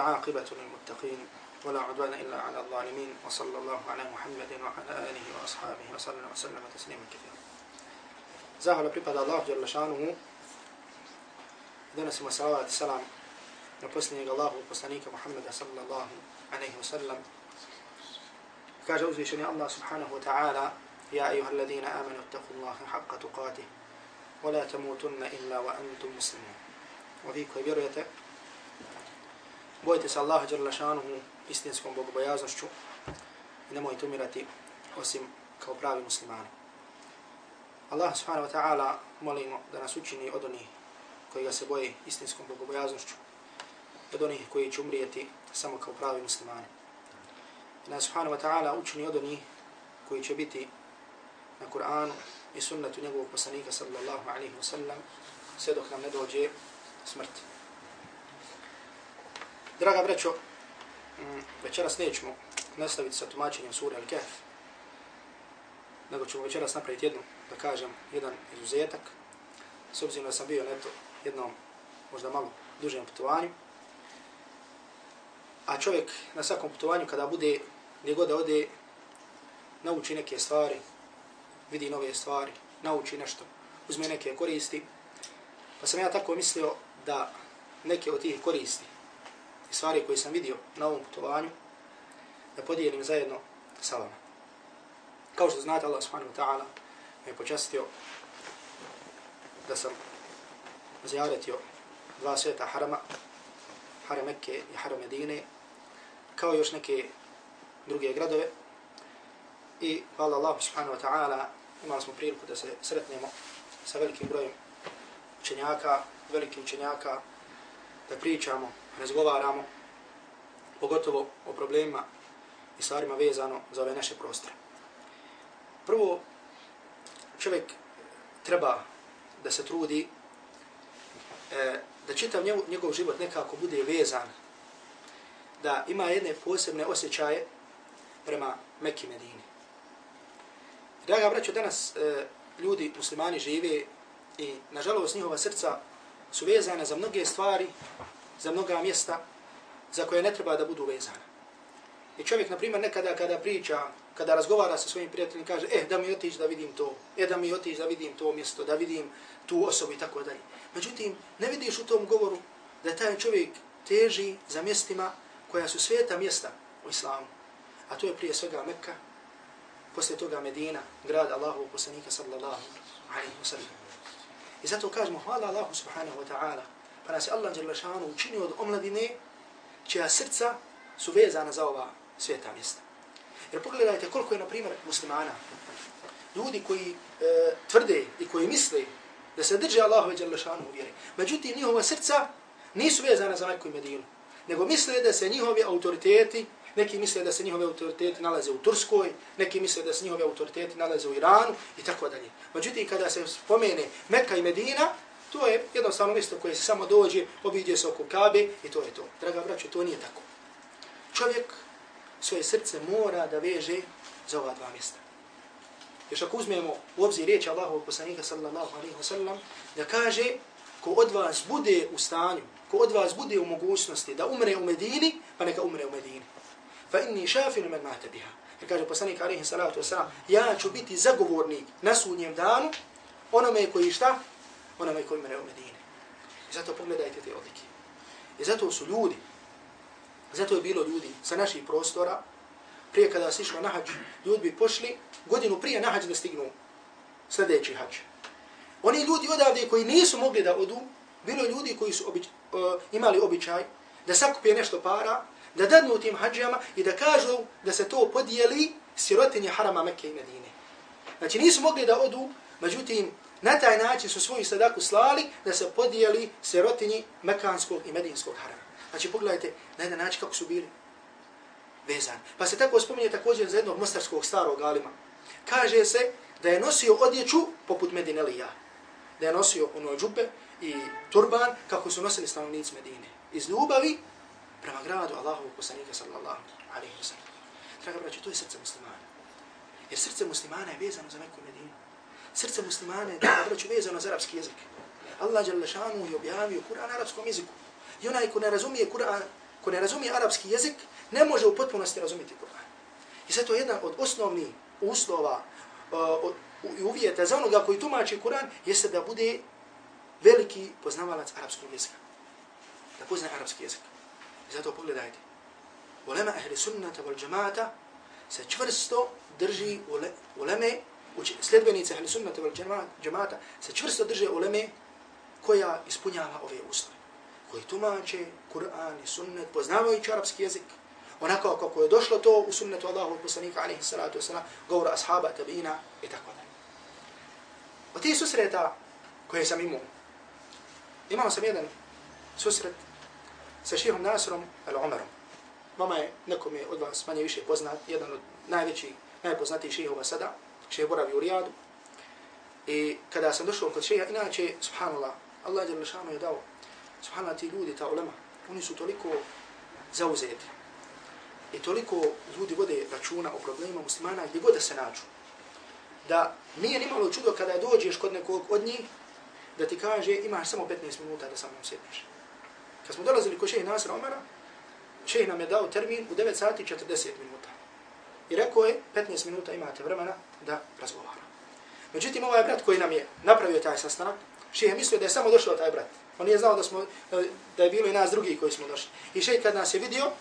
العاقبة للمتقين ولا عدوان إلا على الظالمين وصلى الله على محمد وعلى آله وأصحابه وصلى وسلم تسليما كثيرا. زاهر بريبا الله جل شأنه دنس مسالة السلام نبسني الله وقصنيك محمد صلى الله عليه وسلم. كاجوز شني الله سبحانه وتعالى يا أيها الذين آمنوا اتقوا الله حق تقاته ولا تموتن إلا وأنتم مسلمون. وفيك ويرويتك bojite se Allaha Đerlašanuhu istinskom bogobojaznošću i nemojte umirati osim kao pravi muslimani. Allah subhanahu wa ta'ala molimo da nas učini od onih koji ga se boje istinskom bogobojaznošću, od onih koji će umrijeti samo kao pravi muslimani. I nas subhanahu wa ta'ala učini od onih koji će biti na Kur'anu i sunnetu njegovog poslanika sallallahu alaihi wa sallam sve dok nam ne dođe smrt. Draga braćo, mm, večeras nećemo nastaviti sa tumačenjem sura Al-Kahf, nego ćemo večeras napraviti jednu, da kažem, jedan izuzetak, s obzirom da sam bio neto jednom, možda malo dužem putovanju, a čovjek na svakom putovanju kada bude, gdje god da ode, nauči neke stvari, vidi nove stvari, nauči nešto, uzme neke koristi. Pa sam ja tako mislio da neke od tih koristi i stvari koje sam vidio na ovom putovanju, da podijelim zajedno sa vama. Kao što znate, Allah subhanahu wa ta'ala me je počastio da sam zjaretio dva sveta harama, haram Mekke i haram Medine, kao još neke druge gradove. I hvala Allah subhanahu wa ta'ala imali smo priliku da se sretnemo sa velikim brojem učenjaka, velikim učenjaka, da pričamo, razgovaramo, pogotovo o problemima i stvarima vezano za ove naše prostore. Prvo, čovjek treba da se trudi e, da čitav njegov, njegov život nekako bude vezan, da ima jedne posebne osjećaje prema Mekke Medini. Draga braćo, danas e, ljudi, muslimani žive i nažalost njihova srca su vezane za mnoge stvari, za mnoga mjesta za koje ne treba da budu vezana. I čovjek, na primjer, nekada kada priča, kada razgovara sa svojim prijateljima, kaže, eh, da mi otići da vidim to, eh, da mi otići da vidim to mjesto, da vidim tu osobu i tako dalje. Međutim, ne vidiš u tom govoru da taj čovjek teži za mjestima koja su sveta mjesta u islamu. A to je prije svega Mekka, poslije toga Medina, grad Allahu poslanika sallallahu alaihi wa sallam. I zato kažemo hvala Allahu subhanahu wa ta'ala, pa nas je Allah jalla šanu učinio od omladine čija srca su vezana za ova sveta mjesta. Jer pogledajte koliko je, na primjer, muslimana, ljudi koji e, tvrde i koji misle da se drže Allahove jalla šanu u vjeri. Međutim, njihova srca nisu vezana za Meku i Medinu, nego misle da se njihovi autoriteti neki misle da se njihove autoriteti nalaze u Turskoj, neki misle da se njihove autoriteti nalaze u Iranu i tako dalje. Međutim, kada se spomene Mekka i Medina, to je jednostavno mjesto koje se samo dođe, obiđe se oko Kabe i to je to. Draga braćo, to nije tako. Čovjek svoje srce mora da veže za ova dva mjesta. Još ako uzmemo u obzir riječ Allahu poslanika sallallahu alaihi wa sallam, da kaže ko od vas bude u stanju, ko od vas bude u mogućnosti da umre u Medini, pa neka umre u Medini fa inni šafinu men mate biha. Jer kaže poslanik alaihi salatu wasalam, ja ću biti zagovornik na sudnjem danu onome koji šta? Onome koji mene u I zato pogledajte te odlike. I zato su ljudi, zato je bilo ljudi sa naših prostora, prije kada se išlo na hađ, ljudi bi pošli godinu prije na hađ da stignu sljedeći hađ. Oni ljudi odavde koji nisu mogli da odu, bilo ljudi koji su obič, uh, imali običaj da sakupije nešto para, da dadnu tim hađama i da kažu da se to podijeli sirotinje harama Mekke i Medine. Znači nisu mogli da odu, međutim, Na taj način su svoju sadaku slali da se podijeli sirotinji Mekanskog i Medinskog harama. Znači pogledajte na jedan način kako su bili vezani. Pa se tako spominje također za jednog mostarskog starog alima. Kaže se da je nosio odjeću poput Medinelija. Da je nosio ono džupe i turban kako su nosili stanovnici Medine. Iz ljubavi prema gradu Allahovog poslanika sallallahu alaihi wa sallam. Draga braći, to je srce muslimana. Jer srce muslimana je vezano za Meku Medinu. Srce muslimana je, draga vezano za arapski jezik. Allah je i objavio Kur'an na arapskom jeziku. I onaj ko ne razumije Kur'an, ko ne razumije arapski jezik, ne može u potpunosti razumjeti Kur'an. I zato je jedan od osnovnih uslova uh, uvjeta za onoga koji tumači Kur'an jeste da bude veliki poznavalac arapskog jezika. Da pozna arapski jezik. I zato pogledajte. Ulema ahli sunnata wal džamata se čvrsto drži uleme, sljedbenice ahli sunnata vel džemata se čvrsto drže uleme koja ispunjava ove uslove. Koji tumače Kur'an i sunnet, poznavajući arapski jezik, onako kako je došlo to u sunnetu Allahu poslanika alaihi salatu wasalam, govora ashaba, tabina i tako dalje. Od tih susreta koje sam imao, imao sam jedan susret sa šihom Nasrom al-Umarom. Vama je nekom je od vas manje više poznat, jedan od najvećih, najpoznatijih šihova sada, ših boravi u Rijadu. I kada sam došao kod šeha, inače, subhanallah, Allah je dao, subhanallah, ti ljudi, ta ulema, oni su toliko zauzeti, i toliko ljudi vode računa o problemima muslimana gdje god da se nađu. Da nije nimalo čudo kada dođeš kod nekog od njih, da ti kaže imaš samo 15 minuta da sa mnom sjedneš. Kad smo dolazili kod šeha Nasra Omara, šehi nam je dao termin u 9 sati 40 minuta. I rekao je, 15 minuta imate vremena da razgovara. Međutim, ovaj brat koji nam je napravio taj sastanak, šehe mislio da je samo došao taj brat. On nije znao da, smo, e, da je bilo i nas drugi koji smo došli. I šehe kad nas je vidio,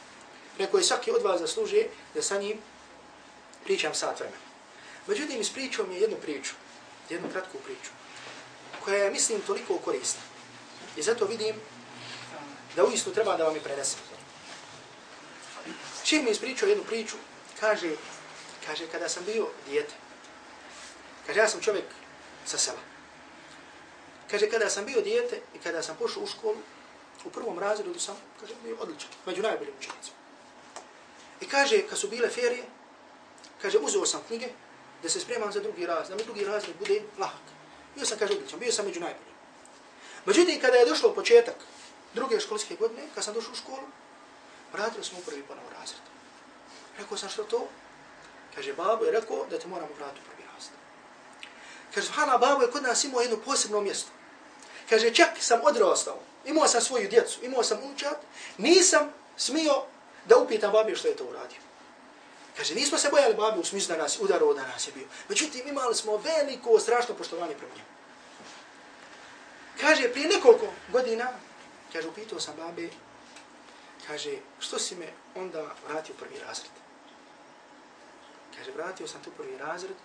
Rekao je svaki od vas zaslužuje da sa njim pričam sat vremena. Međutim, ispričao mi je jednu priču, jednu kratku priču, koja je, mislim, toliko korisna. I zato vidim da uistinu treba da vam je prenesem. Čim mi ispričao jednu priču, kaže, kaže, kada sam bio dijete, kaže, ja sam čovjek sa sela. Kaže, kada sam bio dijete i kada sam pošao u školu, u prvom razredu sam, kaže, bio odličan, među najboljim učenicima. I kaže, kad su bile ferije, kaže, uzeo sam knjige da se spremam za drugi razred, da mi drugi razred bude lahak. Bio sam, kaže, odličan, bio sam među najboljim. Međutim, kada je došlo početak druge školske godine, kad sam došao u školu, vratili smo u prvi ponovo razred. Rekao sam što to? Kaže, babo je rekao da te moramo vratiti u prvi. Kaže, Subhana, babo je kod nas imao jedno posebno mjesto. Kaže, čak sam odrastao, imao sam svoju djecu, imao sam učat, nisam smio da upitam babi što je to uradio. Kaže, nismo se bojali babi u smislu da nas udaro da nas je bio. Međutim, imali smo veliko, strašno poštovanje prema njemu. Kaže, prije nekoliko godina, kaže, upitao sam babi, kaže, što si me onda vratio prvi razred? Kaže, vratio sam tu prvi razred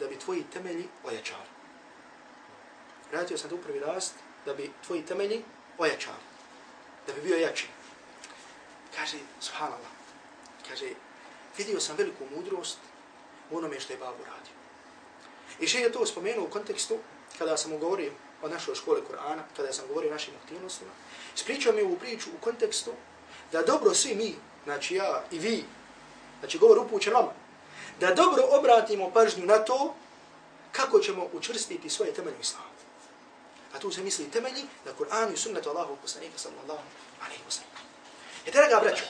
da bi tvoji temelji ojačali. Vratio sam tu prvi rast da bi tvoji temelji ojačali. Da bi bio jači. Kaže, subhanallah, kaže, vidio sam veliku mudrost u onome što je babo radio. I še je to spomenuo u kontekstu kada sam govorio o našoj škole Korana, kada sam govorio o našim aktivnostima, spričao mi ovu priču u kontekstu da dobro svi mi, znači ja i vi, znači govor upućen vama, da dobro obratimo pažnju na to kako ćemo učvrstiti svoje temelje u islamu. A tu se misli temelji na Kur'anu i sunnetu Allahu poslanika sallallahu alaihi wa sallam. I draga braćo,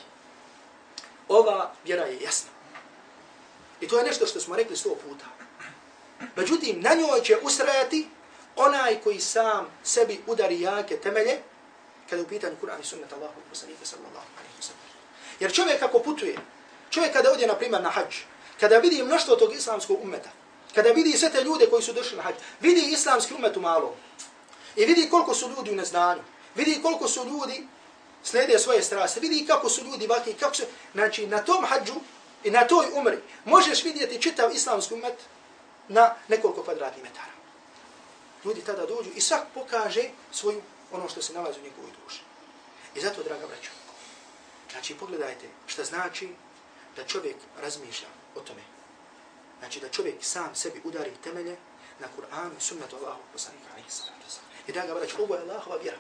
ova vjera je jasna. I to je nešto što smo rekli sto puta. Međutim, na njoj će usrajati onaj koji sam sebi udari jake temelje kada je u pitanju Kur'an i sunnet Allahu poslanika sallallahu alaihi wa sallam. Jer čovjek kako putuje, čovjek kada odje na primjer na hađ, kada vidi mnoštvo tog islamskog umeta, kada vidi sve te ljude koji su došli na hađ, vidi islamski umet u malom i vidi koliko su ljudi u neznanju, vidi koliko su ljudi slijede svoje strase, vidi kako su ljudi vaki, kako su, znači na tom hađu i na toj umri možeš vidjeti čitav islamski umet na nekoliko kvadratnih metara. Ljudi tada dođu i svak pokaže svoju ono što se nalazi u njegovoj duši. I zato, draga braćo, znači pogledajte šta znači da čovjek razmišlja o tome. Znači da čovjek sam sebi udari temelje, na Kur'anu i sunnetu Allahu poslanika alaihi sallatu. I da ga braću, ovo je Allahova vjera.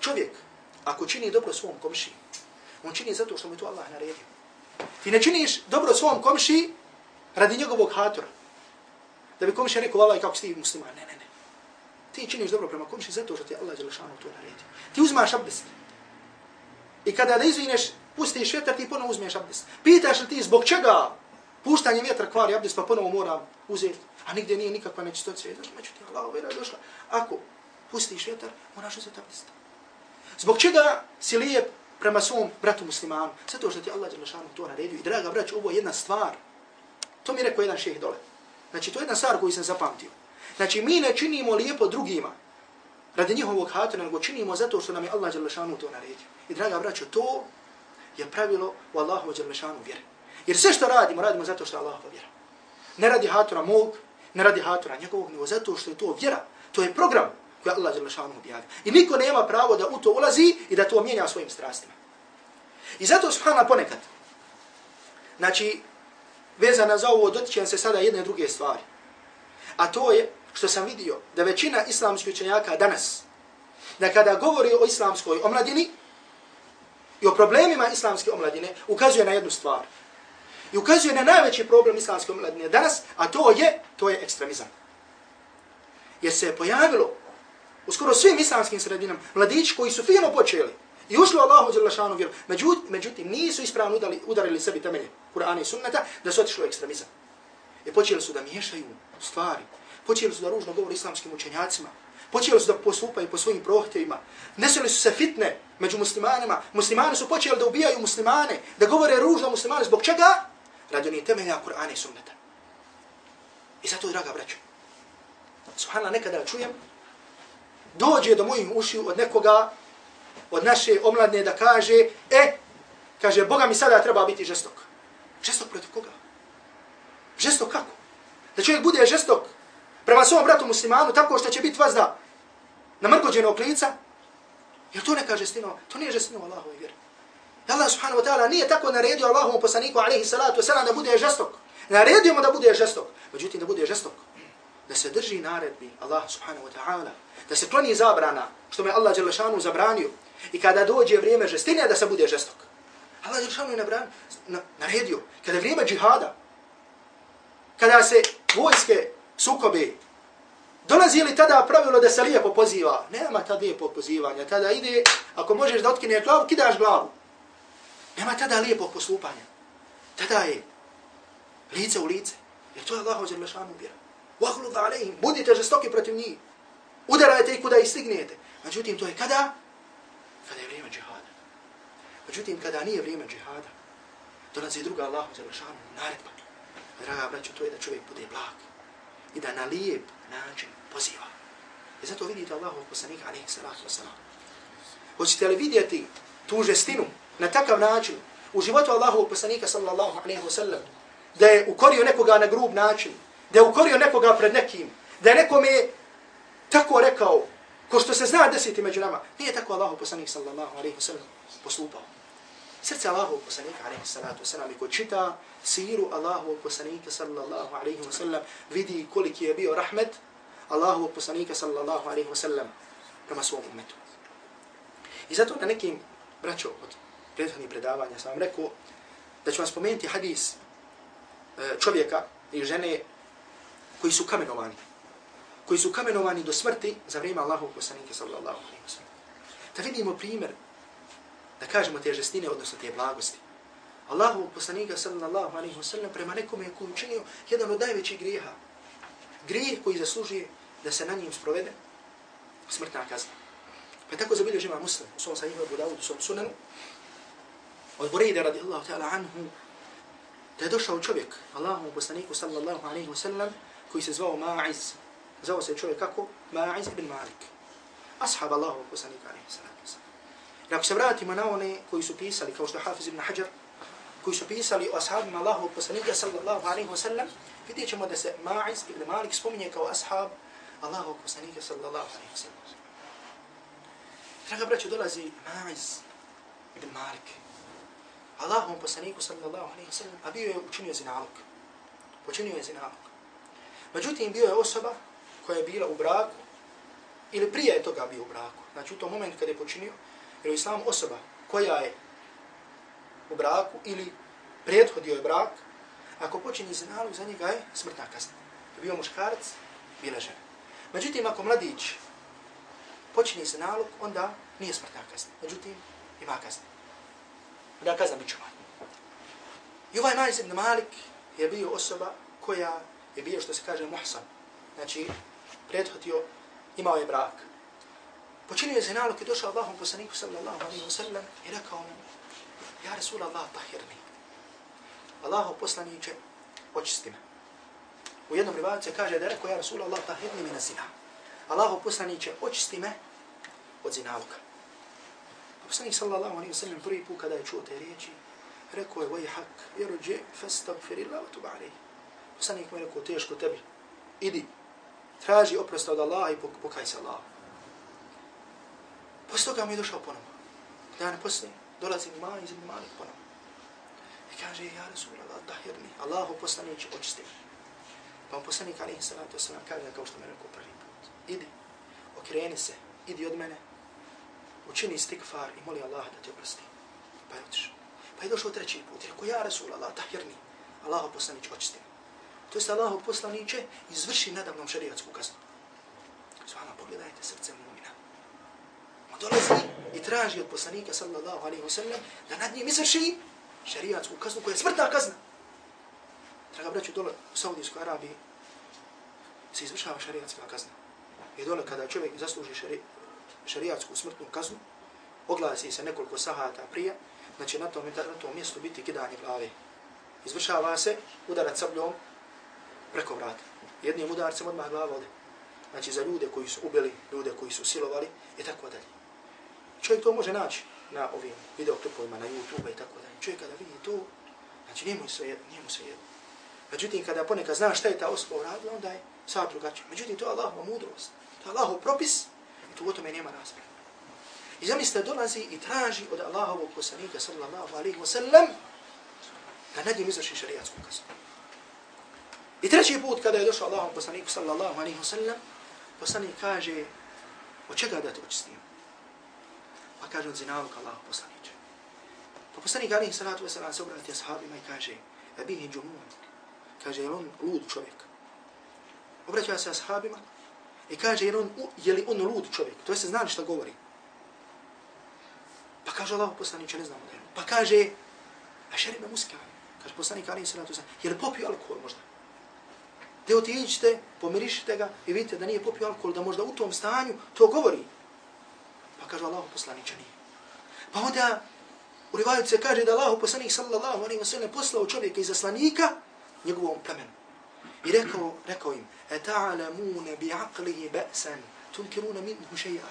Čovjek, ako čini dobro svom komši, on čini zato što mu je to Allah naredio. Ti ne činiš dobro svom komši radi njegovog hatura. Da bi komši rekao, Allah, kako si ti musliman. Ne, ne, ne. Ti činiš dobro prema komši zato što ti Allah Đelešanu to naredio. Ti uzmaš abdest. I kada da izvineš, pustiš vjetar, ti ponovo uzmeš abdest. Pitaš li ti zbog čega puštanje vjetra kvari abdest, pa ponovo moram uzeti. A nigdje nije nikakva nečistoća. Znači, međutim, Allah vera je došla. Ako pustiš vjetar, moraš uzeti abdest. Zbog čega si lijep prema svom bratu muslimanu? Zato što ti Allah Đelešanu to naredio. I draga brać, ovo je jedna stvar. To mi je rekao jedan šeh dole. Znači, to je jedna stvar koju sam zapamtio. Znači, mi ne činimo lijepo drugima radi njihovog hatuna, nego činimo zato što nam je Allah Đelešanu to naredio. I draga braćo, to je pravilo u Allahu Đelešanu vjere. Jer sve što radimo, radimo zato što je Allahova vjera. Ne radi hatura mog, ne radi hatura njegovog, nego zato što je to vjera. To je program koji Allah Đelešanu objavio. I niko nema pravo da u to ulazi i da to mijenja svojim strastima. I zato subhana ponekad, znači, vezana za ovo, dotičem se sada jedne druge stvari. A to je što sam vidio da većina islamskih učenjaka danas, da kada govori o islamskoj omladini i o problemima islamske omladine, ukazuje na jednu stvar. I ukazuje na najveći problem islamske omladine danas, a to je, to je ekstremizam. Jer se je pojavilo u skoro svim islamskim sredinama mladići koji su fino počeli i ušli Allahu Đelešanu vjeru, međutim, međutim nisu ispravno udarili, udarili sebi temelje Kur'ana i sunnata da su otišli u ekstremizam. I počeli su da miješaju stvari, počeli su da ružno govori islamskim učenjacima, počeli su da postupaju po svojim prohtjevima, Desili su se fitne među muslimanima, muslimani su počeli da ubijaju muslimane, da govore ružno muslimane, zbog čega? Radi onih temelja Kur'ana i sunneta. I zato, draga braćo, subhanallah, nekada čujem, dođe do mojih ušiju od nekoga, od naše omladne da kaže, e, kaže, Boga mi sada treba biti žestok. Žestok protiv koga? Žestok kako? Da čovjek bude žestok prema svom bratu muslimanu tako što će biti vazda namrgođenog lica, jer to ne kaže stino, to nije žestino Allahove vjere. Allah subhanahu wa ta'ala nije tako naredio Allahovom poslaniku alaihi salatu wasalam da bude žestok. Naredio mu da bude žestok. Međutim, da bude žestok. Da se drži naredbi Allah subhanahu wa ta'ala. Da se kloni zabrana, što me Allah Đelešanu zabranio. I kada dođe vrijeme žestine, da se bude žestok. Allah Đelešanu je nabran, na, naredio. Kada je vrijeme džihada, kada se vojske sukobe. Dolazi li tada pravilo da se lijepo poziva? Nema tada lijepo pozivanja. Tada ide, ako možeš da otkineš glavu, kidaš glavu. Nema tada lijepo postupanja. Tada je lice u lice. Jer to je Allah ođer lešanu bira. Vahlu da. Budite žestoki protiv njih. Udarajte ih kuda ih stignete. Međutim, to je kada? Kada je vrijeme džihada. Međutim, kada nije vrijeme džihada, dolazi druga Allah ođer lešanu naredba. Draga braću, to je da čovjek bude blag i da na lijep način poziva. I zato vidite Allahov poslanika, alaihi salatu wasalam. Hoćete li vidjeti tu žestinu na takav način u životu Allahov poslanika, sallallahu alaihi wasallam, da je ukorio nekoga na grub način, da je ukorio nekoga pred nekim, da je nekome tako rekao, ko što se zna desiti među nama, nije tako Allahov poslanik, sallallahu alaihi wasallam, postupao. Srce Allahov poslanika, alaihi salatu wasalam, i ko čita siru Allahov poslanika, sallallahu alaihi wasallam, vidi koliki je bio rahmet Allahov poslanika, sallallahu alaihi wasallam, prema svom umetu. I zato na nekim, braćo, od prethodnih predavanja sam vam rekao da ću vam spomenuti hadis e, čovjeka i žene koji su kamenovani. Koji su kamenovani do smrti za vrijeme Allahovog poslanika, sallallahu alaihi wasallam. Da vidimo primjer da kažemo te žestine, odnosno te blagosti. Allahovog poslanika sallallahu alaihi wasallam prema nekome je koji učinio jedan od najvećih grijeha. Grijeh koji zaslužuje da se na njim sprovede smrtna kazna. Pa tako zabilio žima muslim u svom sahihu Abu Dawud u svom sunanu od Burejde radijallahu ta'ala anhu da je došao čovjek Allahu poslaniku sallallahu alaihi wa sallam koji se zvao Ma'iz. Zvao se čovjek kako? Ma'iz ibn Malik. Ashab Allahu poslanika alaihi wa sallam. I ako se vratimo na one koji su pisali, kao što Hafiz ibn Hajar, koji su pisali o ashabima Allahu poslanika sallallahu alaihi wa sallam, vidjet ćemo da se Ma'iz ibn Malik spominje kao ashab Allahu poslanika sallallahu alaihi wa sallam. Draga braću, dolazi Ma'iz ibn Malik. Allahu poslaniku sallallahu alaihi wa sallam, a bio je učinio zinalog. Počinio je zinalog. Međutim, bio je osoba koja je bila u braku, ili prije je toga bio u braku. Znači, u tom momentu kada je počinio, jer u islamu osoba koja je u braku ili prethodio je brak, ako počini zinalu, za njega je smrtna kazna. Bio muškarac, bila žena. Međutim, ako mladić počini se nalog, onda nije smrtna kazna. Međutim, ima kazna. Da kazna bit čuvan. I ovaj Majz ibn Malik je bio osoba koja je bio, što se kaže, muhsan. Znači, prethodio, imao je brak. Počinio je zinalog i došao Allahom poslaniku sallallahu alaihi wa sallam i rekao mu, Ja Rasul Allah tahirni. Allaho poslaniće, očisti me. U jednom rivalice kaže da je rekao, Ja Rasul Allah tahirni mi na zina. Allaho poslaniće, očisti me od zinaluka. Poslanik sallallahu alaihi wa sallam prvi put kada je čuo te riječi, rekao je, vajhak, hak, jeruđe, fastagfir illa wa tuba alaihi. Poslanik mu je rekao, teško tebi, idi, traži oprosta od Allaha i pokaj se Allahu. Posle toga mi je došao ponovno. Dan poslije dolazi mi mali izim malik ponovno. I kaže, ja Rasul Allah, dahirni, Allahu poslanić, očisti. Pa mu poslanik, alaihi salatu wasalam, kaže, kao što me rekao prvi put, idi, okreni se, idi od mene, učini stikfar i moli Allah da te oprosti. Pa je otišao. Pa je došao treći put, i rekao, ja Rasul Allah, dahirni, Allahu poslanić, očisti. To jest Allahu poslaniće izvrši nadavnom šariatsku kaznu. Zvana, pogledajte srce mumina. On dolazi i traži od poslanika sallallahu alaihi wa sallam da nad njim izvrši šarijatsku kaznu koja je smrtna kazna. Draga braću, dole u Saudijskoj Arabiji se izvršava šarijatska kazna. I dole kada čovjek zasluži šari, šarijatsku smrtnu kaznu, oglasi se nekoliko sahata prije, znači na tom, na tom mjestu biti kidanje glave. Izvršava se udarac sabljom preko vrata. Jednim udarcem odmah glava ode. Znači za ljude koji su ubili, ljude koji su silovali i tako dalje. Čovjek to može naći na ovim videoklipovima na YouTube i tako dalje. Čovjek kada vidi to, znači nije mu sve jedno, nije mu sve jedno. Međutim, kada ponekad zna šta je ta osoba uradila, onda je sad drugačije. Međutim, to je Allahova mudrost. To je Allahov propis i tu o tome nema rasprave. I zamislite, dolazi i traži od Allahovog poslanika, sallallahu alaihi wa sallam, da nad njim izvrši šariatsku kaznu. I treći put kada je došao Allahom poslaniku sallallahu alaihi wa sallam, poslanik kaže, od čega da te očistim? Pa kaže, od zinalog Allahom poslaniče. Pa poslanik Ali salatu wasalam se obrati ashabima i kaže, abihi džumun, kaže, je on lud čovjek? Obraća se ashabima i kaže, je, on, je li on lud čovjek? To je se znali šta govori. Pa kaže Allah poslaniče, ne znamo da je. Pa kaže, a šeribe muska. Kaže poslanik Ali salatu wasalam, je li popio alkohol možda? Te otiđite, pomirišite ga i vidite da nije popio alkohol, da možda u tom stanju to govori. Pa kaže Allahu poslanića nije. Pa onda u rivaju se kaže da Allahu poslanik sallallahu alaihi wa sallam poslao čovjeka iz aslanika njegovom plemenu. I rekao, rekao im, e bi'aqlihi ba'san, tunkiruna minhu šeja.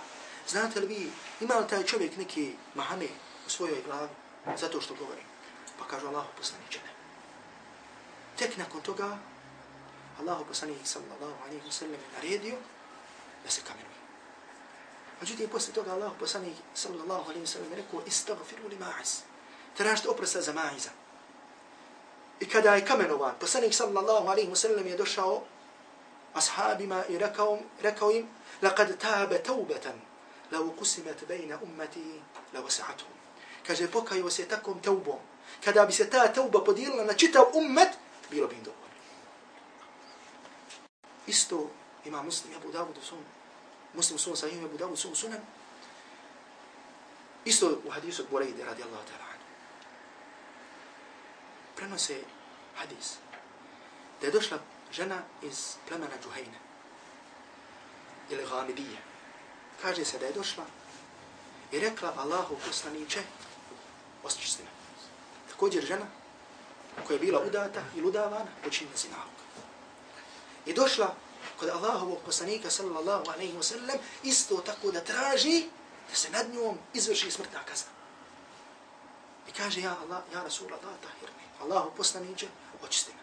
Znate li vi, ima li taj čovjek neki mahane u svojoj glavi zato što govori? Pa kaže Allahu poslanića ne. Tek nakon toga Allahu poslanik sallallahu alaihi wa sallam je naredio da se kamenuje. Međutim, posle toga Allahu poslanik sallallahu alaihi wa sallam je rekao istagfiru li ma'iz. Tražite oprosta za ma'iza. I kada je kamenovan, poslanik sallallahu alaihi wa sallam je došao ashabima i rekao, rekao im لقد تاب توبة لو قسمت بين أمتي لوسعتهم kaže pokajao se takom taubom kada bi se ta tauba podijelila na čitav ummet bilo bi im dobro isto ima muslim Abu Dawud u svom muslim svom sahih Abu Dawud u svom sunan isto u hadisu od Burejde radijallahu ta'ala anhu. Prenose hadis da je došla žena iz plemena Džuhajna ili Ghamidije. Kaže se da je došla i rekla Allahu poslaniće osjećisti me također žena koja je bila udata ili udavana počinila zinalog. I došla kod Allahovog poslanika sallallahu alaihi wasallam isto tako da traži da se nad njom izvrši smrtna kazna. I kaže, ja Allah, ja Rasul Allah, tahirni. Allahu poslaniće, očisti me.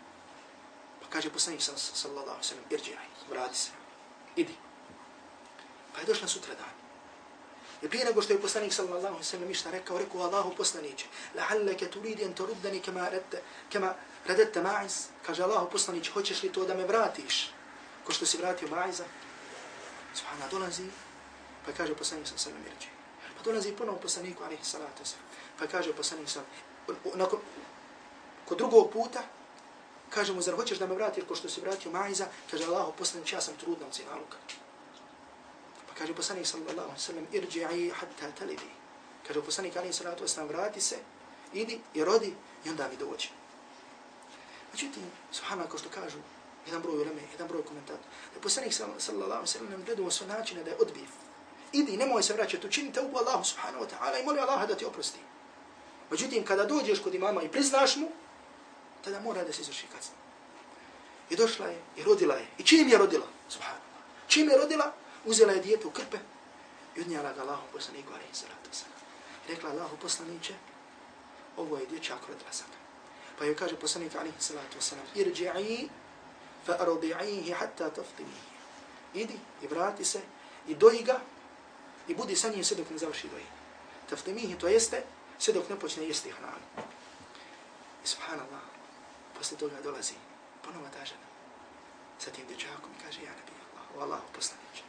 Pa kaže poslanik sallallahu alaihi wasallam, sallam, vrati se, idi. Pa je došla sutra dan. I prije nego što je poslanik sallallahu alaihi wa sallam išta rekao, rekao Allahu poslaniće, la'allaka turidi en toruddani kama, kama radette ma'is, kaže Allahu poslanić, hoćeš li to da me vratiš ko što se vratio Majza, subhana, dolazi, pa kaže poslanik sa sallam irđi. Pa dolazi ponovo poslaniku, alaihi salatu sallam, pa kaže poslanik sa nakon, kod drugog puta, kaže mu, zar hoćeš da me vrati, ko što se vratio Majza, kaže Allah, poslanik, ja sam trudna od zinaluka. Pa kaže poslanik sallallahu sallam, irđi hatta talidi. Kaže poslanik, alaihi salatu sallam, vrati se, idi i rodi i onda mi dođe. Međutim, subhanallah, kao što kažu, jedan broj uleme, jedan broj komentatora, da je poslanik sallallahu sallam nam gledao svoj način da je odbiv. Idi, nemoj se vraćati, učini te ubu Allahu subhanahu wa ta'ala i moli Allaha da ti oprosti. Međutim, kada dođeš kod imama i priznaš mu, tada mora da se izvrši kazna. I došla je, i rodila je. I čim je rodila? Subhanallah. Čim je rodila? Uzela je dijete u krpe i odnijela ga Allahu poslaniku, alaihi salatu sallam. Rekla Allahu poslaniće, ovo je dječak rodila sam. Pa joj kaže poslanik alaihi salatu wasalam, irđi'i fa arodi'ihi hatta taftimihi. Idi i vrati se i doji ga i budi sa njim sve dok ne završi doji. Taftimihi to jeste sve dok ne počne jesti hranu. I subhanallah, posle toga dolazi ponova ta žena sa tim dječakom i kaže, ja nebi Allah, o Allahu poslaniće.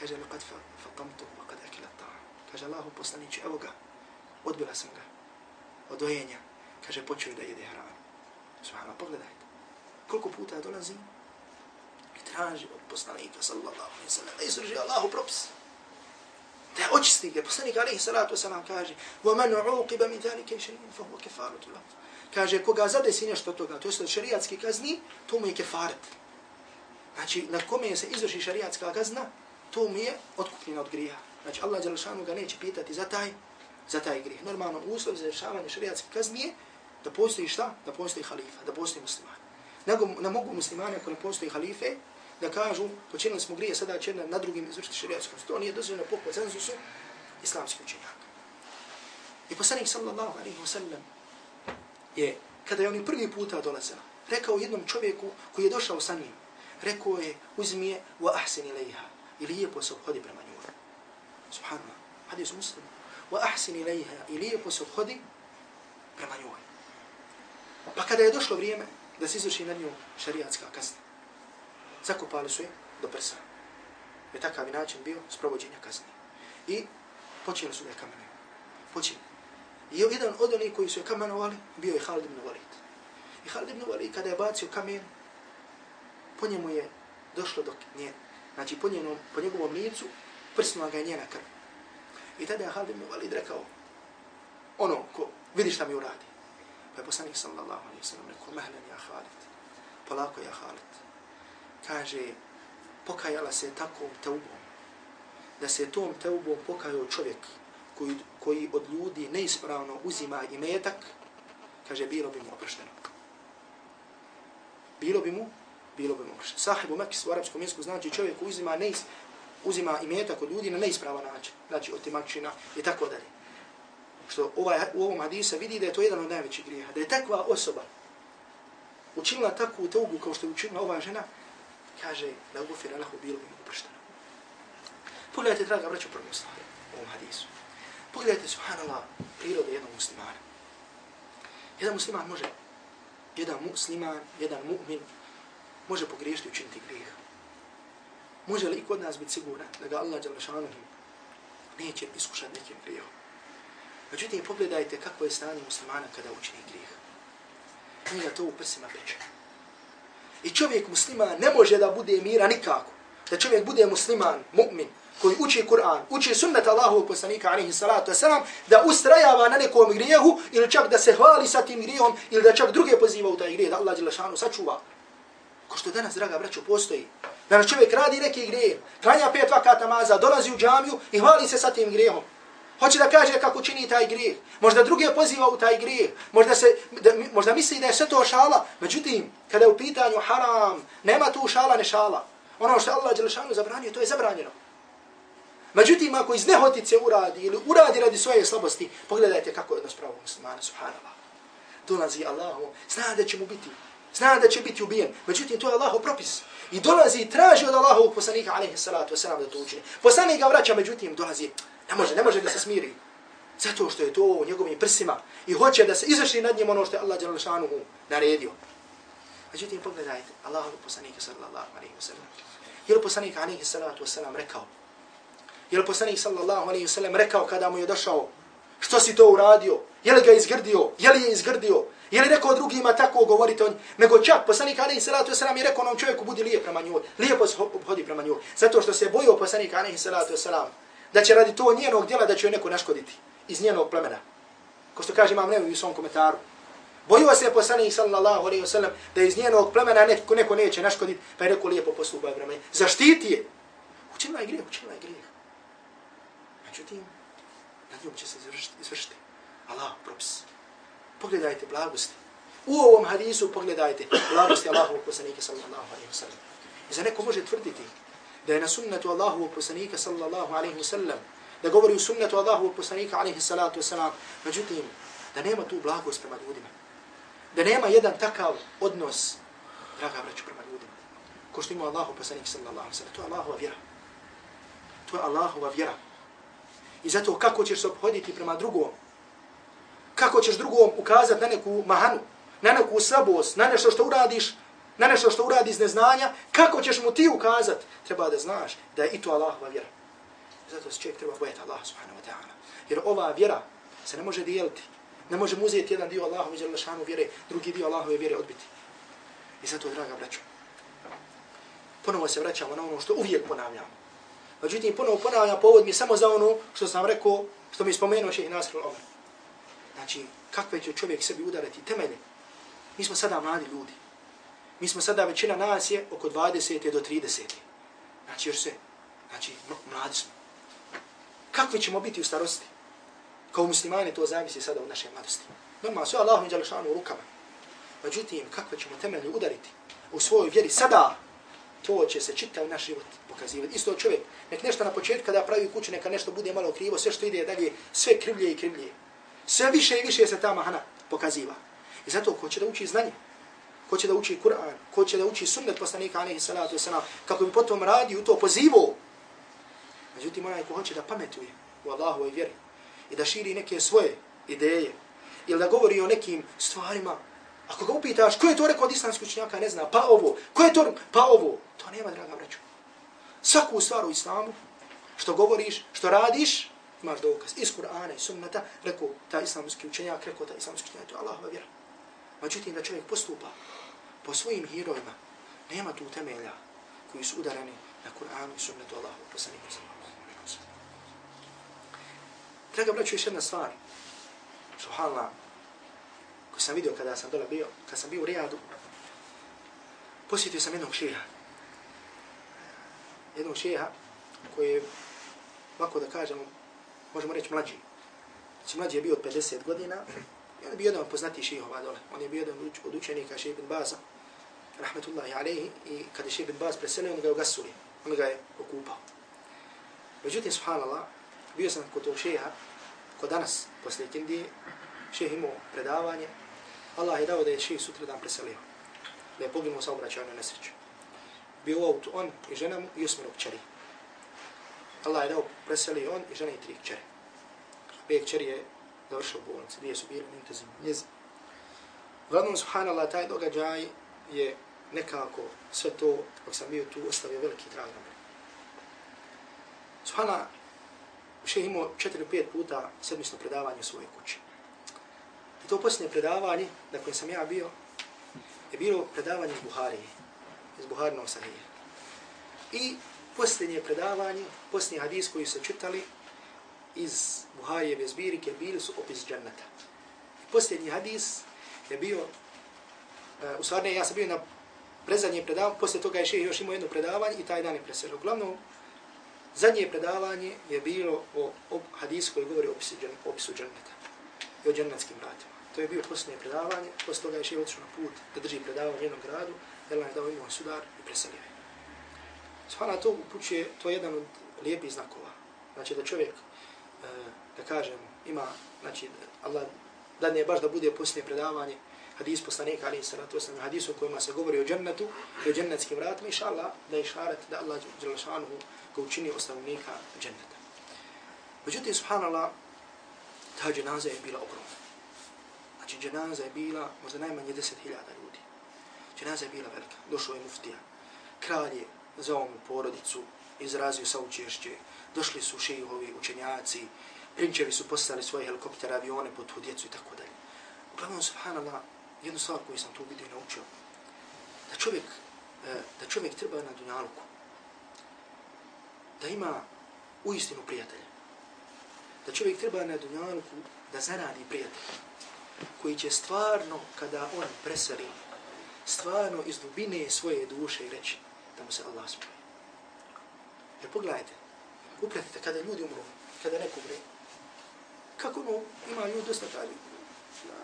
Kaže, لقد fatamtu, وقد akila ta. Kaže, Allahu poslaniće, evo ga, odbila sam ga od dojenja, kaže, počeo da jede hranu. Subhano, pogledaj Koliko puta dolazi i traži od poslanika, sallallahu alaihi sallam, da izrži Allahu propis. Da očisti ga. Poslanik, alaihi sallatu sallam, kaže, وَمَنُ عُوقِبَ مِنْ ذَلِكَ شَرِينَ فَهُوَ كَفَارُتُ لَهُ Kaže, koga zadesi nešto toga, to je šarijatski kazni, to mu je kefaret. Znači, na kome se izvrši šarijatska kazna, to mu je otkupljena od grija. Znači, Allah ga neće pitati za taj za taj grijeh. Normalno uslov za rješavanje šariatske kazni je da postoji šta? Da postoji halifa, da postoji musliman. Nego ne mogu muslimani ako ne postoji halife da kažu počinili smo grije, sada će na drugim izvršiti šarijatskom. To nije dozvoljeno po konsenzusu islamskih učenjaka. I poslanik sallallahu alaihi wa sallam je, kada je oni prvi puta dolazila, rekao jednom čovjeku koji je došao sa njim, rekao je, uzmi je wa ahsin ilaiha i lijepo se obhodi prema njoj. Subhanallah, hadis muslim wa ahsin ilaiha i lijepo se obhodi prema njoj. Pa kada je došlo vrijeme da se izvrši na nju šarijatska kazna, Zakopali su je do prsa. Je takav način bio sprovođenja kazni. I počeli su da je kamenuju. Počeli. I jedan od onih koji su je kamenovali bio je Halid ibn Walid. I Halid ibn Walid kada je bacio kamen, po njemu je došlo do nje, znači po, njenom, po njegovom licu, prsnula ga je njena krv. I tada je Halid ibn Walid rekao, ono, ko, vidi šta mi uradi. Pa je poslanik sallallahu alaihi sallam rekao, mehlen ja Halid, polako ja Halid. Kaže, pokajala se takvom teubom, da se tom teubom pokajao čovjek koji, koji od ljudi neispravno uzima i metak, kaže, bilo bi mu oprošteno. Bilo bi mu, bilo bi mu oprošteno. Sahibu Mekis u arapskom jesku znači čovjek koji uzima neis, uzima i metak od ljudi na neispravan način, znači od i tako dalje. Što ovaj, u ovom hadisa vidi da je to jedan od najvećih grijeha, da je takva osoba učinila takvu teugu kao što je učinila ova žena, kaže da ugufira lahu bilo bi mu upršteno. Pogledajte, draga braću, prvo stvari u ovom hadisu. Pogledajte, subhanallah, prirode jednog muslimana. Jedan musliman može, jedan musliman, jedan mu'min, može pogriješiti učiniti grijeha. Može li kod nas biti siguran da ga Allah Đalešanu neće iskušati nekim grijehom? Međutim, pogledajte kako je stanje muslimana kada učini grijeh. Njega to u prsima peče. I čovjek musliman ne može da bude mira nikako. Da čovjek bude musliman, mu'min, koji uči Kur'an, uči sunnet Allahovog poslanika, alaihi salatu wasalam, da ustrajava na nekom grijehu ili čak da se hvali sa tim grijehom ili da čak druge poziva u taj grijeh, da Allah Đelešanu sačuva. Ko što danas, draga braćo, postoji. Danas čovjek radi neki grijeh, klanja pet vakata maza, dolazi u džamiju i hvali se sa tim grijehom. Hoće da kaže kako čini taj grijeh. Možda druge poziva u taj grijeh. Možda, se, da, možda misli da je sve to šala. Međutim, kada je u pitanju haram, nema tu šala ne šala. Ono što Allah Đelešanu zabranio, to je zabranjeno. Međutim, ako iz nehotice uradi ili uradi radi svoje slabosti, pogledajte kako je odnos pravo muslimana, subhanallah. Dolazi Allahu, zna da će mu biti Zna da će biti ubijen. Međutim, to je Allahov propis. I dolazi i traži od Allahovog poslanika, alaihi salatu wasalam, da to učine. Poslanik ga vraća, međutim, dolazi. Ne može, ne može da se smiri. Zato što je to u njegovim prsima. I hoće da se izvrši nad njim ono što je Allah Đalešanuhu naredio. Međutim, pogledajte, Allahu poslanik sallallahu alaihi wa sallam. Je li poslanik alaihi salatu wasallam rekao? Je li poslanik sallallahu alaihi wa sallam rekao kada mu je došao što si to uradio? Je li ga izgrdio? Je li je izgrdio? Je li rekao drugima tako govorite on? Nego čak poslanik alaihi salatu wasallam je rekao onom čovjeku budi lijep prema njoj. Lijepo se obhodi prema njoj. Zato što se bojio poslanik alaihi salatu wasallam da će radi to njenog djela da će joj neko naškoditi iz njenog plemena. Ko što kaže imam nevi u svom komentaru. Bojio se poslanik sallallahu alaihi ve sellem da iz njenog plemena neko, neko neće naškoditi, pa je rekao lijepo postupaj prema njoj. Zaštiti je. Učinila je grijeh, učinila je grijeh. Međutim, na njom će se izvršiti. Allah propis. Pogledajte blagosti. U ovom hadisu pogledajte blagosti Allahovog poslanika sallallahu alaihi ve sellem. I za neko može tvrditi da je na sunnetu Allahu poslanika sallallahu alaihi wa sallam, da govori u sunnetu Allahu poslanika alaihi salatu wa sallam, međutim, da nema tu blagost prema ljudima. Da nema jedan takav odnos, draga braću, prema ljudima. Ko što ima Allahu poslanik sallallahu alaihi wa sallam, to je Allahova vjera. To je Allahova vjera. I zato kako ćeš se obhoditi prema drugom, kako ćeš drugom ukazati na neku mahanu, na neku slabost, na nešto što uradiš, na nešto što uradi iz neznanja, kako ćeš mu ti ukazati? Treba da znaš da je i to Allahova vjera. Zato se čovjek treba bojati Allah subhanahu wa ta'ala. Jer ova vjera se ne može dijeliti. Ne može uzeti jedan dio Allahove vjera šanu vjere, drugi dio Allahove vjere odbiti. I zato, draga braću, ponovo se vraćamo na ono što uvijek ponavljamo. Međutim, ponovo ponavljam povod mi samo za ono što sam rekao, što mi spomenuo šehi Nasr al-Omer. Znači, kakve će čovjek sebi udarati temelje? Mi smo sada mladi ljudi. Mi smo sada većina nas je oko 20. do 30. Znači još se, znači mladi smo. Kakvi ćemo biti u starosti? Kao muslimani to zavisi sada od naše mladosti. Normalno, sve Allahom i Đalešanu u rukama. Međutim, kakve ćemo temelje udariti u svojoj vjeri sada, to će se čitav naš život pokazivati. Isto čovjek, nek nešto na početku kada pravi kuću, neka nešto bude malo krivo, sve što ide dalje, sve krivlje i krivlje. Sve više i više se ta mahana pokaziva. I zato ko će da uči znanje, ko će da uči Kur'an, ko će da uči sunnet poslanika alaihi salatu wasalam, kako bi potom radi u to pozivo. Međutim, onaj ko hoće da pametuje u Allahu i vjeri i da širi neke svoje ideje ili da govori o nekim stvarima, ako ga upitaš ko je to rekao od islamskog učenjaka, ne zna, pa ovo, ko je to, pa ovo, to nema, draga braću. Svaku stvar u islamu, što govoriš, što radiš, imaš dokaz. Iz Kur'ana i sunnata, rekao ta islamski učenjak, rekao ta islamski učenjak, to je Allahova vjera. Međutim, da čovjek postupa po svojim herojima, nema tu temelja koji su udarani na Kur'anu i sunnetu Allahu poslaniku Draga braću, još jedna stvar. Subhanallah, koju sam vidio kada sam dole bio, kada sam bio u Rijadu, posjetio sam jednog šeha. Jednog šeha koji je, ovako da kažemo, možemo reći mlađi. Znači mlađi je bio od 50 godina, I on je bio jedan od poznatih šihova dole. On je bio jedan od učenika šehe ibn Baza, rahmetullahi alaihi, i kada je šehe ibn Baz preselio, on ga je ugasuli. On ga je okupao. Međutim, subhanallah, bio sam kod tog šeha, kod danas, poslije Kindije, šeha imao predavanje. Allah je dao da je šeha sutra dan preselio. Da je poginuo sa obraćanju nesreću. Bio u autu on i žena mu i osmero kćeri. Allah je dao preselio on i žena i tri kćeri. Be kćeri je završio u bolnici, gdje su bili u intenzivnom njezi. Uglavnom, subhanallah, taj događaj je nekako sve to, dok sam bio tu, ostavio veliki trag na mene. Subhanallah, še imao četiri, pet puta sedmisno predavanje u svojoj kući. I to posljednje predavanje, na kojem sam ja bio, je bilo predavanje iz Buharije, iz Buharinog sahije. I posljednje predavanje, posljednji hadis koji su čitali, iz Buharijeve zbirike bili su opis dženneta. Posljednji hadis je bio, uh, u stvarne, ja sam bio na prezadnje predavanje, poslije toga je še još imao jedno predavanje i taj dan je preselio. Uglavnom, zadnje predavanje je bilo o, o hadisu koji govori o opisu, džan, opisu dženneta i o džennetskim vratima. To je bio posljednje predavanje, poslije toga je še otišao na put da drži predavanje u jednom gradu, jer je dao imao sudar i preselio je. Svana to upućuje, to je jedan od lijepih znakova. Znači da čovjek Eh, da kažem, ima, znači, Allah da ne baš da bude posljednje predavanje, hadis poslanika, ali salatu wasalam, hadis u kojima se govori o džennetu i o džennetskim vratima, inša Allah, da je šaret da Allah dželašanuhu ga učini ostavnika dženneta. Međutim, subhanallah, ta dženaza je bila ogromna. Znači, dženaza je bila možda najmanje deset hiljada ljudi. Dženaza je bila velika. Došao je muftija. Kralj je za ovom porodicu izrazio saučešće. Došli su šejhovi, učenjaci. Prinčevi su postali svoje helikoptere, avione po tu djecu i tako dalje. Uglavnom, subhanallah, jednu stvar koju sam tu vidio i naučio. Da čovjek, e, da čovjek treba na dunjaluku, Da ima uistinu prijatelja. Da čovjek treba na dunjaluku da zaradi prijatelja. Koji će stvarno, kada on preseli, stvarno iz dubine svoje duše reći da mu se Allah smije. Jer pogledajte, upratite kada ljudi umru, kada neko umre, kako ono ima ljudi dosta taj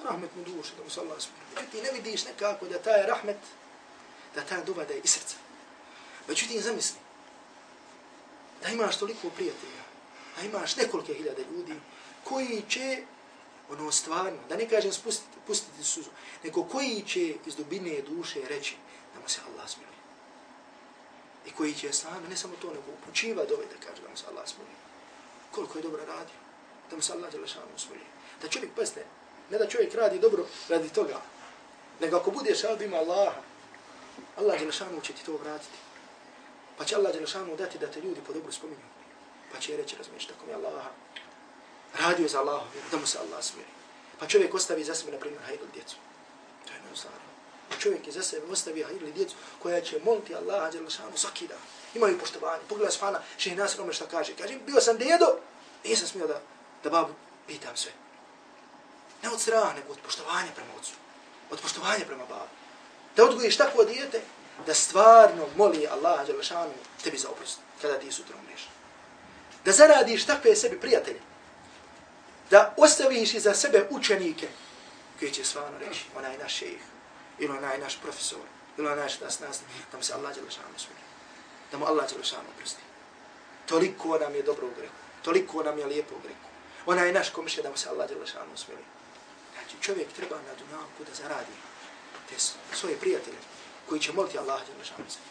rahmet mu duše, da mu se Allah smije. Međutim, ne vidiš nekako da taj rahmet, da ta duba da je iz srca. Međutim, zamisli, da imaš toliko prijatelja, da imaš nekolike hiljade ljudi koji će ono stvarno, da ne kažem spustiti, pustiti suzu, nego koji će iz dubine duše reći da mu se Allah smiluje. I koji će stvarno, ne samo to, nego upućiva dove da kaže da mu se Allah smiluje. Koliko je dobro radio, da mu se Allah djelašanu smiluje. Da čovjek, pazite, ne da čovjek radi dobro radi toga, nego ako budeš rad ima Allaha, Allah djelašanu će ti to vratiti. Pa će Allah djelašanu dati da te ljudi po dobro spominju. Pa će reći, razumiješ, tako mi Allaha, radio za Allah, da mu se Allah smiri. Pa čovjek ostavi za sebe, na primjer, hajdu djecu. To je jednostavno. Čovjek iza za sebe ostavi ili djecu koja će moliti Allah, dželle šanu, svaki dan. Imaju poštovanje. Pogledaj Sfana, še je nas šta kaže. Kaže, bio sam dedo, nisam smio da, da babu pitam sve. Ne od straha, nego od poštovanja prema ocu. Od poštovanja prema babu. Da odgojiš takvo dijete, da stvarno moli Allah, dželle šanu, tebi za oprost, kada ti sutra umreš. Da zaradiš takve sebi prijatelje, da ostaviš iza sebe učenike koji će stvarno reći onaj naš šejih ili onaj naš profesor ili onaj naš nas da mu se Allah Đelešanu smiri. Da mu Allah Đelešanu prosti. Toliko nam je dobro u greku. Toliko nam je lijepo u greku. Onaj naš komšija da mu se Allah Đelešanu smiri. Znači čovjek treba na dunjavku da zaradi te svoje prijatelje koji će moliti Allah Đelešanu smiri.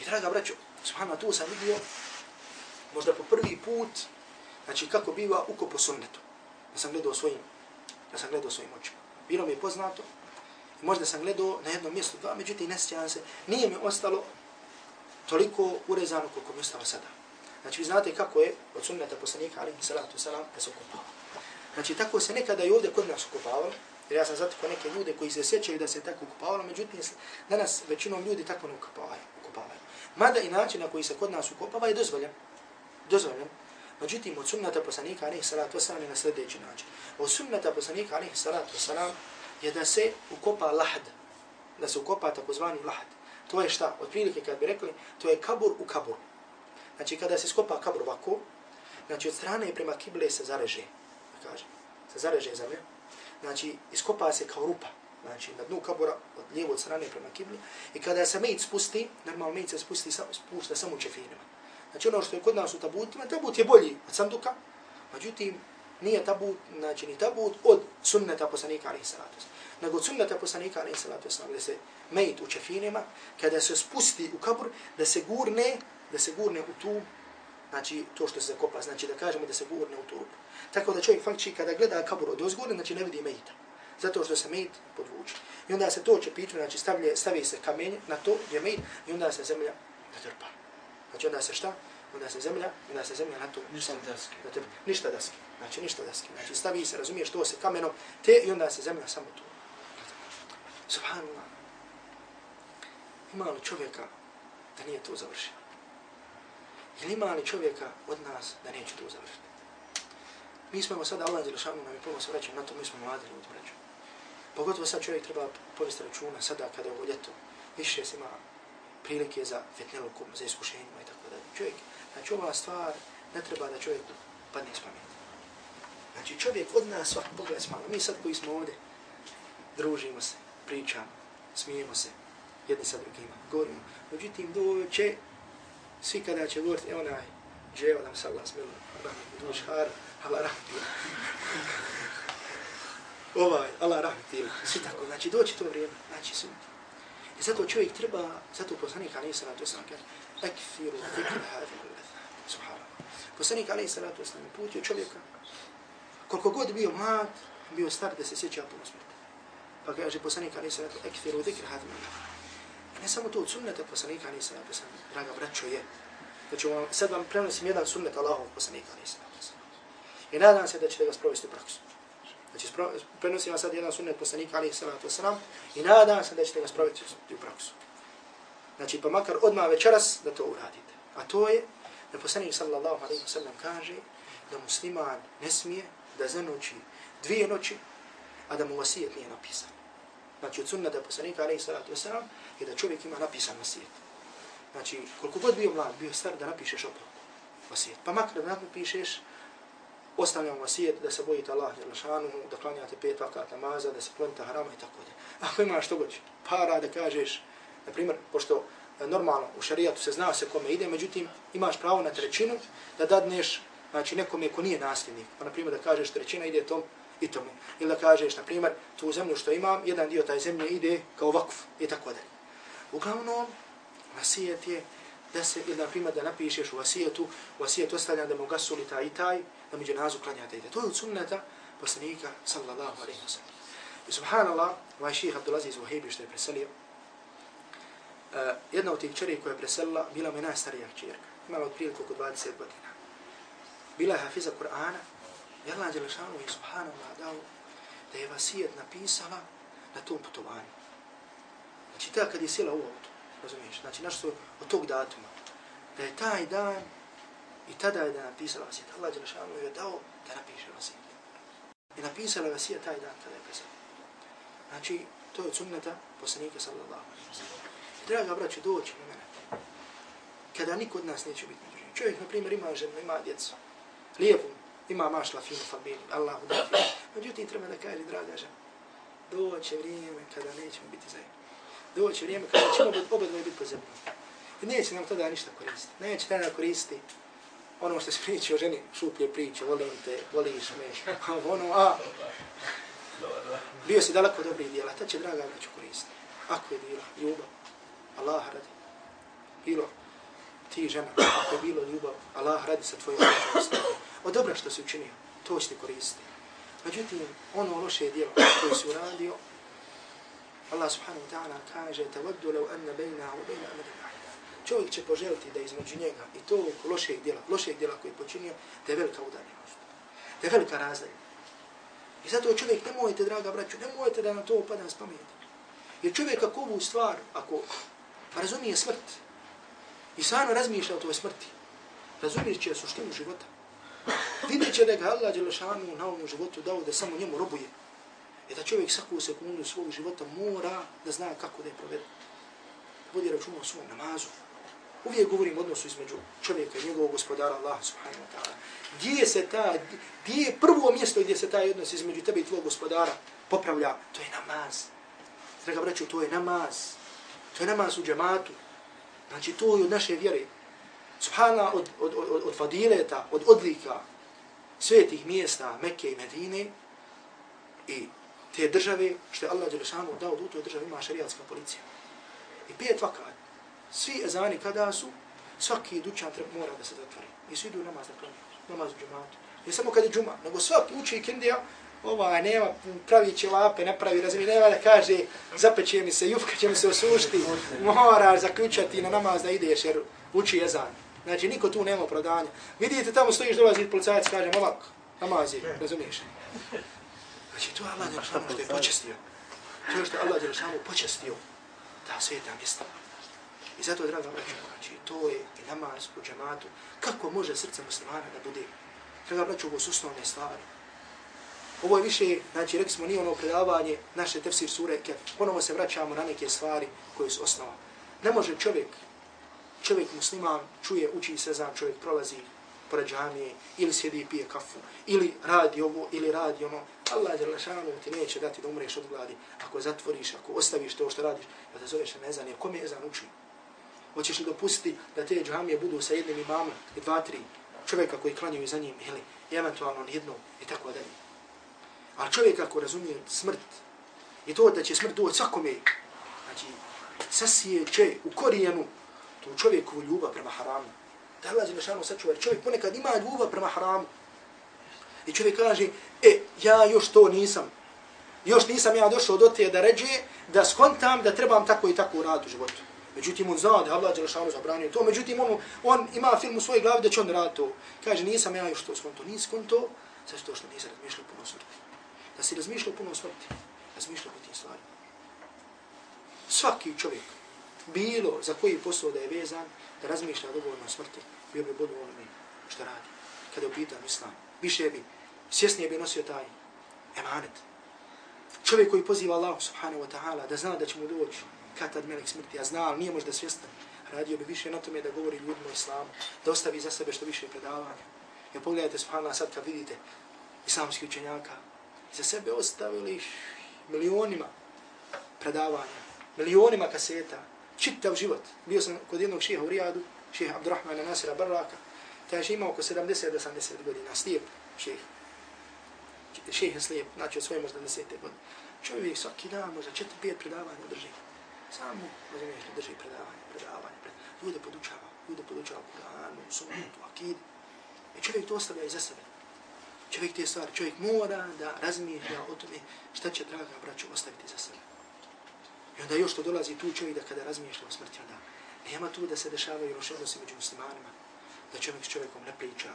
I draga braćo, subhanallah, tu sam vidio možda po prvi put Znači kako biva uko po sunnetu. Da sam gledao svojim, da sam gledao svojim očima. Bilo mi je poznato, možda sam gledao na jednom mjestu dva, međutim ne sjećam se, nije mi ostalo toliko urezano koliko mi ostalo sada. Znači vi znate kako je od sunneta poslanika, ali salatu salam, da se okupava. Znači tako se nekada i ovdje kod nas okupavalo, jer ja sam zatekao neke ljude koji se sjećaju da se tako okupavalo, međutim danas većinom ljudi tako ne okupavaju. okupavaju. Mada i način na koji se kod nas okupava je dozvoljen. Dozvoljen. Međutim, od sunnata poslanika alaihi salatu wasalam je na sljedeći način. Od sunnata poslanika alaihi salatu wasalam je da se ukopa lahd. Da se ukopa takozvani lahd. To je šta? Otprilike kad bi rekli, to je kabur u kabur. Znači, kada se skopa kabur ovako, znači od strane prema kible se zareže. Da kažem. Se zareže zemlja. Znači, iskopa se kao rupa. Znači, na dnu kabura, od lijevo od strane prema kibli. I kada se mejt spusti, normalno mejt se spusti, spušta samo u čefinima. Znači ono što je kod nas u tabutima, tabut je bolji od sanduka, međutim nije tabut, znači ni tabut od sunneta poslanika alaihi salatu nego od sunneta poslanika alaihi salatu da se mejt u čefinima, kada se spusti u kabur, da se gurne, da se gurne u tu, znači to što se zakopa, znači da kažemo da se gurne u tu rupu. Tako da čovjek faktički kada gleda kabur od ozgurne, znači ne vidi mejta, zato što se mejt podvuče. I onda se to čepiću, znači stavlje, stavi se kamenje na to gdje mejt i onda se zemlja zatrpa. Znači onda se šta? Onda se zemlja, onda se zemlja na to. Ništa daske. Ništa daske. Znači ništa daske. Znači stavi se, razumiješ, to se kamenom, te i onda se zemlja samo tu. Subhanallah. Ima li čovjeka da nije to završio? Ili ima li čovjeka od nas da neće to završiti? Mi smo sada, Allah Zilšanu nam je prvo se vraćamo na to, mi smo mladi ljudi vraćao. Pogotovo sad čovjek treba povesti računa, sada kada je ovo ljeto, više se ima prilike za fetnelukom, za iskušenjima i tako dalje. Čovjek, znači ova stvar ne treba da čovjek padne iz pameti. Znači čovjek od nas svak pogled s malo. Mi sad koji smo ovdje, družimo se, pričamo, smijemo se, jedni sa drugima, govorimo. Međutim, doće, svi kada će govoriti, evo onaj, džeo nam sa Allah smilu, rahmetu, duš, har, Allah rahmetu. ovaj, Allah rahmetu, svi tako, znači doći to vrijeme, znači svi, I zato čovjek treba, zato poslanik alaihi salatu wasalam kaže, ekfiru zikra hadi l-latha. Subhanallah. Poslanik alaihi salatu wasalam putio čovjeka, koliko god bio mlad, bio star da se sjeća puno smrti. Pa kaže poslanik Ali sallatu, ekfiru dhikr hadim Ne samo to od sunneta poslanika Ali Salatu, draga braćo je. Znači vam, sad vam prenosim jedan sunnet Allahov poslanika Ali Salatu. I nadam se da ćete ga sprovesti u praksu. Znači prenosim vam sad jedan sunnet poslanika Ali Salatu i nadam se da ćete ga sprovesti u praksu. Znači pa makar odmah večeras da to uradite. A to je da poslanik sallallahu alaihi wa sallam kaže da musliman ne smije da zanoći dvije noći, a da mu vasijet nije napisan. Znači, od sunnata poslanika, alaihi salatu wasalam, je da čovjek ima napisan vasijet. Znači, koliko god bio mlad, bio star, da napišeš opet vasijet. Pa makar da napišeš, ostavljamo vasijet da se bojite Allah i da klanjate pet vakat namaza, da se klonite harama i tako da. Ako imaš što god para da kažeš, na primjer, pošto e, normalno u šarijatu se zna se kome ide, međutim, imaš pravo na trećinu da dadneš znači nekome ko nije nasljednik. Pa, na primjer, da kažeš trećina ide tom i tome. Ili da kažeš, na primjer, tu zemlju što imam, jedan dio taj zemlje ide kao vakuf i tako dalje. Uglavnom, vasijet je da se, ili na primjer, da napišeš u vasijetu, u vasijetu ostavljam da mu gasuli taj i taj, da mi dženazu klanjate ide. To je od sunneta poslanika, sallallahu alaihi wa sallam. I subhanallah, ovaj ših Abdulaziz Wahibi što je preselio, uh, jedna od tih čeri koja je preselila, bila mi najstarija čerka. Imala od priliku oko 20 godina. Bila je hafiza Kur'ana, I Allah Đelešanu je subhanallah dao da je vasijet napisala na tom putovanju. Znači, ta kad je sjela u auto, razumiješ, znači, naš su od tog datuma, da je taj dan i tada je da je napisala vasijet. Allah Đelešanu je dao da napiše vasijet. I napisala vasijet taj dan kada je pisala. Znači, to je od sunnata poslanika sallallahu alaihi wa sallam. Draga braću, doći na mene. Kada niko od nas neće biti među Čovjek, na primjer, ima ženu, ima djecu. Lijepo ima mašla finu familiju, Allah da dafi. Međutim, treba da kaže, draga žena, doće vrijeme kada nećemo biti zajedno. Doće vrijeme kada ćemo oba dvoje biti po zemlji. I neće nam tada ništa koristiti. Neće tada koristiti ono što se priča o ženi, šuplje priče, volim te, voliš me, ono, a, bio si daleko dobrih dijela, ta će draga vraću koristiti. Ako je bila ljubav, Allah radi, bilo ti žena, ako je bilo ljubav, Allah radi sa tvojom ljubavom od dobra što si učinio, to ćete koristiti. Međutim, ono loše djelo koje si uradio, Allah subhanahu wa ta'ala kaže تَوَدُّ لَوْ أَنَّ بَيْنَا وَبَيْنَا baina. Čovjek će poželiti da između njega i to lošeg djela, lošeg djela koje je počinio, da je velika udaljenost. Da je velika razdalja. I zato čovjek, nemojte, draga braću, nemojte da na to upada s pameti. Jer čovjek ako ovu stvar, ako razumije smrt i stvarno razmišlja o toj smrti, razumije će suštinu života, Vidjet će da ga Allah Đelešanu na ovom životu dao da samo njemu robuje. I da čovjek svaku sekundu svog života mora da zna kako da je provede. Vodi račun o svom namazu. Uvijek govorim odnosu između čovjeka i njegovog gospodara Allah subhanahu wa ta'ala. Gdje se ta, gdje je prvo mjesto gdje se taj odnos između tebe i tvojeg gospodara popravlja? To je namaz. Draga braću, to je namaz. To je namaz u džematu. Znači, to je od naše vjere subhana od, od, od, od fadileta, od odlika svetih mjesta Mekke i Medine i te države, što je Allah Đelešanu dao da u toj državi ima šariatska policija. I pet vakat, svi ezani kada su, svaki dućan treba mora da se zatvori. I svi idu namaz na klanju, namaz u džumatu. Ne samo kad je džuma, nego svaki uči kindija, ova nema, pravi će lape, ne pravi, razumije, nema da kaže, zapeće mi se, jufka će mi se osušti, mora zaključati na namaz da ideš jer uči ezan. Znači, niko tu nema opravdanja. Vidite, tamo stojiš dolazi policajac, kaže, malak, namazi, razumiješ? Znači, to je Allah Đelšanu što je počestio. To je što je Allah Đelšanu počestio ta sveta mjesta. I zato, draga braću, znači, to je i namaz u džematu. Kako može srce muslimana da bude? Draga braću, ovo su osnovne stvari. Ovo je više, znači, rekli smo, nije ono predavanje naše tefsir sure, ponovo se vraćamo na neke stvari koje su osnova. Ne može čovjek čovjek musliman čuje, uči se za čovjek prolazi pored džamije, ili sjedi i pije kafu, ili radi ovo, ili radi ono, Allah je lašanu ti neće dati da umreš od gladi. Ako zatvoriš, ako ostaviš to što radiš, da te zoveš na ezan, jer kom je ezan uči? Hoćeš li dopustiti da te džamije budu sa jednim imamom i dva, tri čovjeka koji klanjaju za njim, ili eventualno jednom i tako dalje. A čovjek ako razumije smrt, i to da će smrt doći svakome, znači, sasijeće u korijenu tu čovjekovu ljubav prema haramu. Da Allah Đelešanu sačuva, jer čovjek ponekad ima ljubav prema haramu. I čovjek kaže, e, ja još to nisam Još nisam ja došao do te da ređe, da skontam da trebam tako i tako raditi u životu. Međutim, on zna da Allah Đelešanu zabranio to. Međutim, on, on ima film u svojoj glavi da će on raditi to. Kaže, nisam ja još to skonto. Nisam skonto, zato što nisam razmišljao puno smrti. Da si razmišljao puno smrti, razmišljao o tim stvarima. Svaki čovjek, bilo za koji posao da je vezan, da razmišlja dovoljno o smrti, bio bi bodu onome što radi. Kada je upitan islam, više bi, svjesnije bi nosio taj emanet. Čovjek koji poziva Allah subhanahu wa ta'ala da zna da će mu doći kad tad melek smrti, a zna, ali nije možda svjestan, radio bi više na tome da govori ljudima o islamu, da ostavi za sebe što više predavanja. Jer pogledajte subhanallah sad kad vidite islamski učenjaka, za sebe ostavili milionima predavanja, milionima kaseta, čitav život. Bio sam kod jednog šeha u Rijadu, šeha Abdurrahmana Nasira Barraka, taj je imao oko 70-80 godina, slijep šeh. Šeh je slijep, znači od svoje možda desete godine. Čovjek svaki dan možda četiri, pet predavanja drži. Samo, razumiješ, drži predavanje, predavanje, predavanje. Ljude podučava, ljude podučava Kur'anu, sunnetu, akidu. I čovjek to ostavlja iza sebe. Čovjek te stvari, čovjek mora da razmišlja o tome šta će draga braću ostaviti za sebe. I onda još to dolazi tu čovjek da kada razmišlja o smrti, onda nema tu da se dešavaju loše odnose među muslimanima, da čovjek s čovjekom ne priča,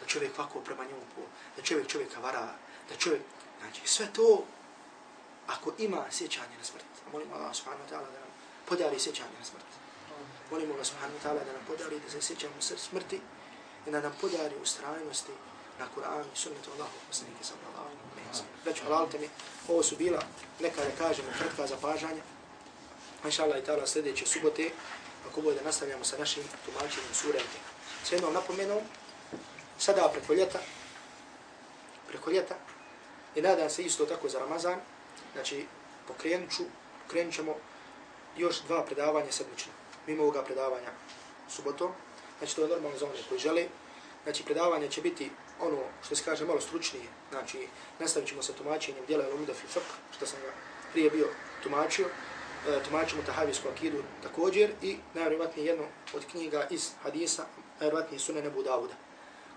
da čovjek ovako prema njemu po, da čovjek čovjeka vara, da čovjek, znači sve to, ako ima sjećanje na smrt, molimo Allah subhanahu wa ta'ala da nam podari sjećanje na smrt. Molimo Allah subhanahu wa ta'ala da nam podari da se sjećamo smrti i da nam podari ustrajnosti na Kur'an i sunnetu Allahu poslanike sallallahu alaihi wa sallam. Već halalite mi, ovo su bila neka da kažemo kratka zapažanja. Inša Allah i ta'ala sljedeće subote, ako bude nastavljamo sa našim tumačenjem surete. Sve jednom napomenom, sada preko ljeta, preko ljeta, i nadam se isto tako za Ramazan, znači pokrenut ću, pokrenut ćemo još dva predavanja sedmično, mimo ovoga predavanja subotom, znači to je normalno za one koji žele, znači predavanje će biti ono što se kaže malo stručnije, znači nastavit ćemo sa tumačenjem djela Lumuda Fifak, što sam ga prije bio tumačio, E, tumačimo Tahavijsku akidu također i najvjerovatnije jedno od knjiga iz hadisa, najvjerovatnije sunene Ebu Davuda.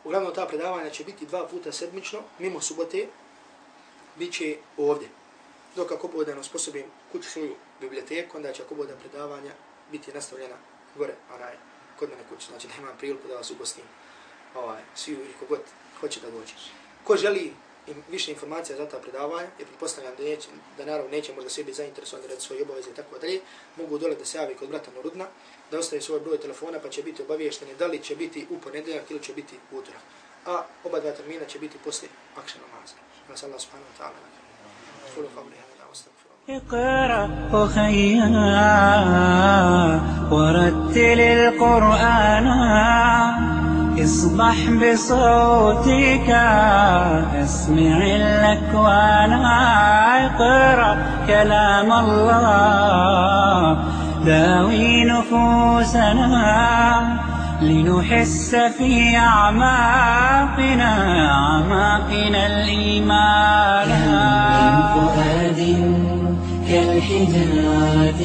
Uglavnom ta predavanja će biti dva puta sedmično, mimo subote, bit će ovdje. Dok ako bude sposobim kuću svoju biblioteku, onda će ako bude predavanja biti nastavljena gore, onaj, kod mene kuću, znači da imam priliku da vas ugostim ovaj, svi ili kogod hoće da dođe. Ko želi im više informacija za ta predavanja, jer pretpostavljam da, neće, da naravno neće možda svi biti zainteresovani da svoje obaveze i tako dalje, mogu dole da se javi kod brata Nurudna, da ostaje svoj broj telefona pa će biti obaviješteni da li će biti u ponedeljak ili će biti u utorak. A oba dva termina će biti poslije akša namaza. Nas Allah subhanahu wa ta'ala. Kulu qavli hada, astagfiru. اقرأ أخيا ورتل القرآن اصبح بصوتك اسمع الأكوان أقرأ كلام الله. داوي نفوسنا لنحس في أعماقنا أعماقنا الإيمان. من فؤاد كالحجارة